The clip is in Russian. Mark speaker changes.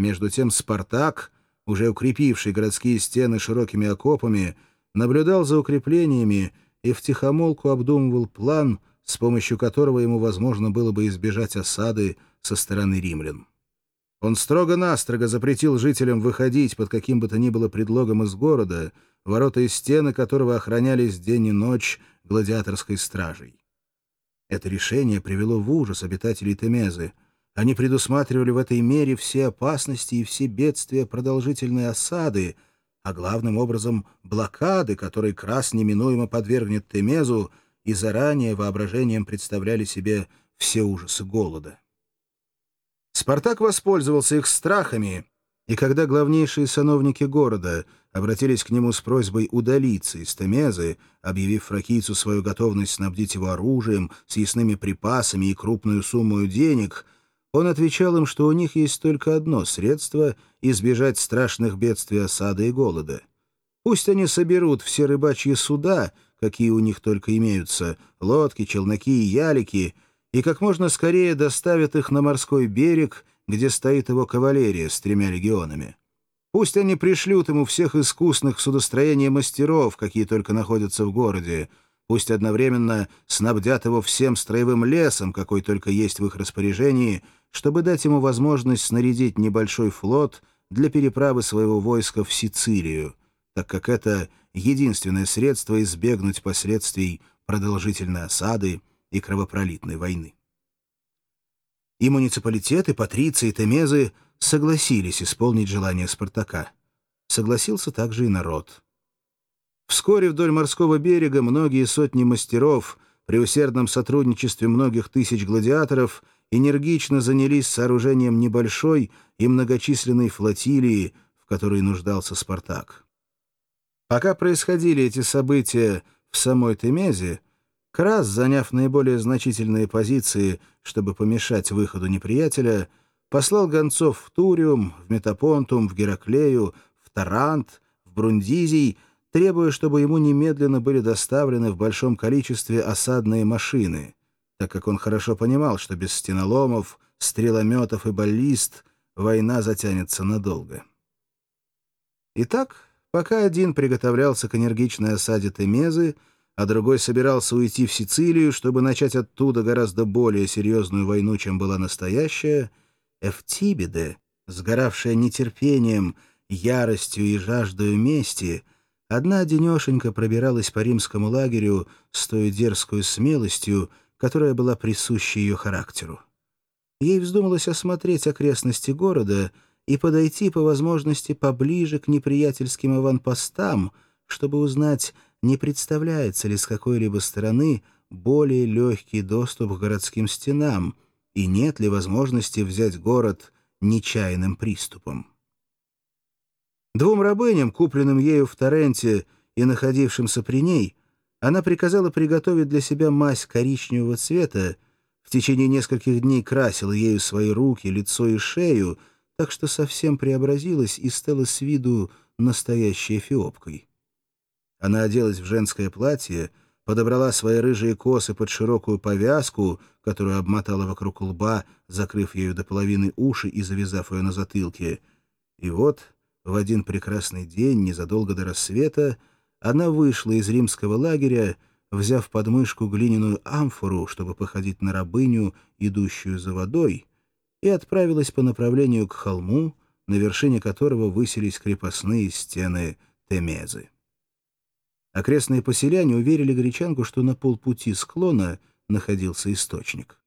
Speaker 1: Между тем Спартак, уже укрепивший городские стены широкими окопами, наблюдал за укреплениями и втихомолку обдумывал план, с помощью которого ему возможно было бы избежать осады со стороны римлян. Он строго-настрого запретил жителям выходить под каким бы то ни было предлогом из города, ворота и стены которого охранялись день и ночь гладиаторской стражей. Это решение привело в ужас обитателей Темезы. Они предусматривали в этой мере все опасности и все бедствия продолжительной осады, а главным образом блокады, которой Крас неминуемо подвергнет Темезу, и заранее воображением представляли себе все ужасы голода. Спартак воспользовался их страхами, и когда главнейшие сановники города обратились к нему с просьбой удалиться из Темезы, объявив фракийцу свою готовность снабдить его оружием, съестными припасами и крупную сумму денег, он отвечал им, что у них есть только одно средство избежать страшных бедствий осады и голода. Пусть они соберут все рыбачьи суда, какие у них только имеются, лодки, челноки и ялики — и как можно скорее доставят их на морской берег, где стоит его кавалерия с тремя легионами. Пусть они пришлют ему всех искусных судостроения мастеров, какие только находятся в городе, пусть одновременно снабдят его всем строевым лесом, какой только есть в их распоряжении, чтобы дать ему возможность снарядить небольшой флот для переправы своего войска в Сицилию, так как это единственное средство избегнуть последствий продолжительной осады и кровопролитной войны. И муниципалитеты, патриции, темезы согласились исполнить желание Спартака. Согласился также и народ. Вскоре вдоль морского берега многие сотни мастеров при усердном сотрудничестве многих тысяч гладиаторов энергично занялись сооружением небольшой и многочисленной флотилии, в которой нуждался Спартак. Пока происходили эти события в самой Темезе, Крас, заняв наиболее значительные позиции, чтобы помешать выходу неприятеля, послал гонцов в Туриум, в Метапонтум, в Гераклею, в Тарант, в Брундизий, требуя, чтобы ему немедленно были доставлены в большом количестве осадные машины, так как он хорошо понимал, что без стеноломов, стрелометов и баллист война затянется надолго. Итак, пока один приготовлялся к энергичной осаде Темезы, а другой собирался уйти в Сицилию, чтобы начать оттуда гораздо более серьезную войну, чем была настоящая, Эфтибиде, сгоравшая нетерпением, яростью и жаждою мести, одна денешенька пробиралась по римскому лагерю с той дерзкую смелостью, которая была присуща ее характеру. Ей вздумалось осмотреть окрестности города и подойти по возможности поближе к неприятельским аванпостам, чтобы узнать, не представляется ли с какой-либо стороны более легкий доступ к городским стенам, и нет ли возможности взять город нечаянным приступом. Двум рабыням, купленным ею в Торренте и находившимся при ней, она приказала приготовить для себя мазь коричневого цвета, в течение нескольких дней красила ею свои руки, лицо и шею, так что совсем преобразилась и стала с виду настоящей эфиопкой. Она оделась в женское платье, подобрала свои рыжие косы под широкую повязку, которую обмотала вокруг лба, закрыв ею до половины уши и завязав ее на затылке. И вот в один прекрасный день, незадолго до рассвета, она вышла из римского лагеря, взяв под мышку глиняную амфору, чтобы походить на рабыню, идущую за водой, и отправилась по направлению к холму, на вершине которого высились крепостные стены Темезы. Окрестные поселяне уверили гречанку, что на полпути склона находился источник.